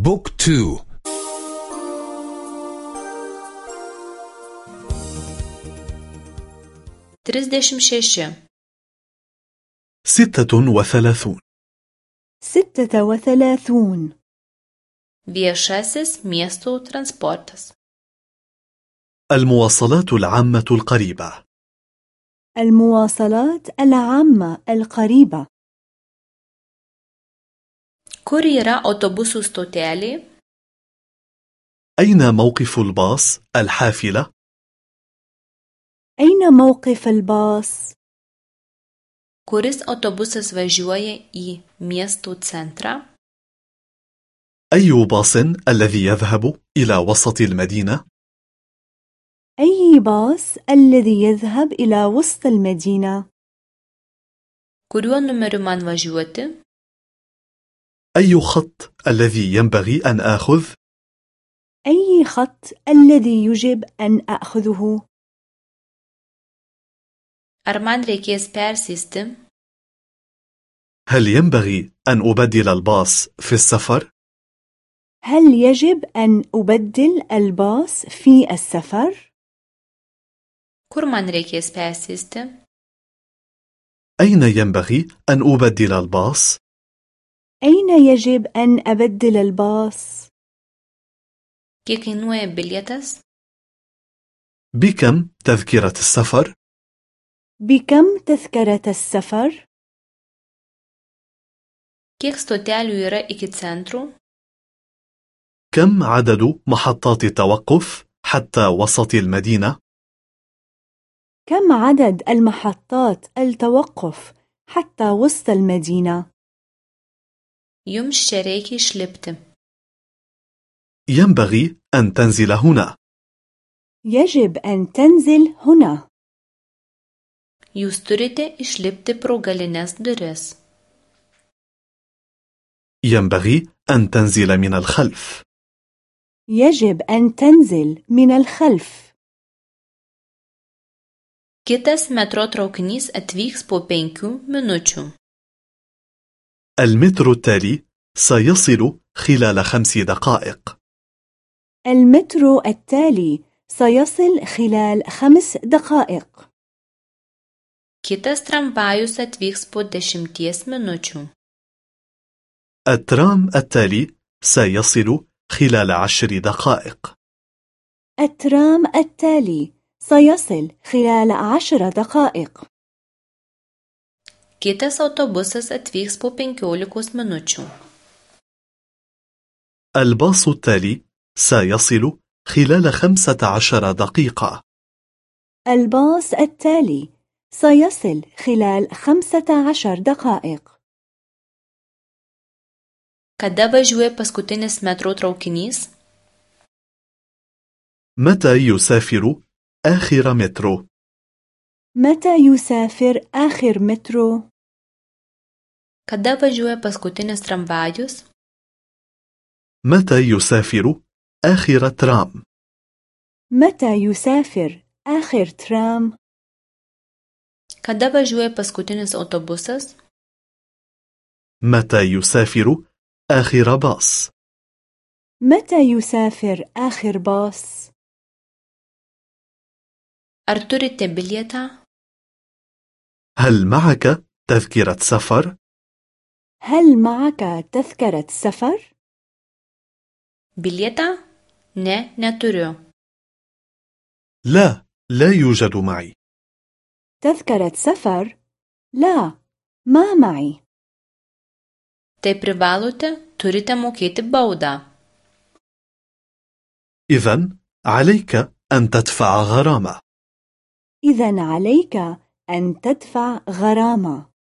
بوك تو. تريزدشم شيشة ستة وثلاثون. ستة وثلاثون. Viešasis miestų transportas. المواصلات العامة القريبة. المواصلات العامة القريبة. Kur yra autobusų stotelė أين موقف الباص الحافلة؟ أين موقف الباص؟ kuris autobusas važiuoja į miesto centrą أي باص الذي يذهب إلى وسط المدينة؟ أي باص الذي يذهب إلى وسط المدينة؟ kuriuo numeriu man važiuoti أي خط الذي ينبغي أن آخذ؟ أي خط الذي يجب أن أخذه؟ ar man reikės persėsti هل ينبغي أن أبدل الباص في السفر؟ هل يجب أن أبدل الباص في السفر؟ kur man reikės persėsti أين ينبغي أن أبدل الباص؟ أين يجب أن أبدل الباص؟ بكم تذكرة السفر؟ بكم تذكرة السفر؟ كم عدد محطات التوقف حتى وسط المدينة؟ كم عدد المحطات التوقف حتى وسط المدينة؟ يمش شريكي شلبتم ينبغي أن تنزل هنا. يجب أن تنزل هنا. يستريت شلبت بروغالينس درس. ينبغي أن تنزل من الخلف. يجب أن تنزل من الخلف. Kitas metro traukinys atvyks po penkių minučių. المترو التالي سيصل خلال خمس دقائق. المترو التالي سيصل خلال خمس دقائق. Kitas tramvajus atvyks po dešimties minučių. الترام التالي سيصل خلال عشر دقائق. الترام التالي سيصل خلال عشر دقائق. Kitas autobusas atvyks po penkiolikos minučių. الباص التالي سيصل خلال خمسة عشر دقيقة. الباص التالي سيصل خلال خمسة عشر دقائق. Kada važiuoja paskutinis metro traukinys? متى يسافر آخر مترو؟ متى يسافر آخر مترو؟ Kada važiuoja paskutinis tramvajus؟ متى يسافر آخر ترام؟ متى يسافر آخر ترام؟ Kada važiuoja paskutinis autobusas؟ متى يسافر آخر باص؟ متى يسافر آخر باص؟ أرتوري تبليتها؟ هل معك تذكرة سفر؟ هل معك تذكرة سفر؟ bilietą ne neturiu لا، لا يوجد معي تذكرة سفر؟ لا، ما معي tai privalote turite mokėti baudą إذا عليك أن تدفع غرامة إذا عليك أن تدفع غرامة.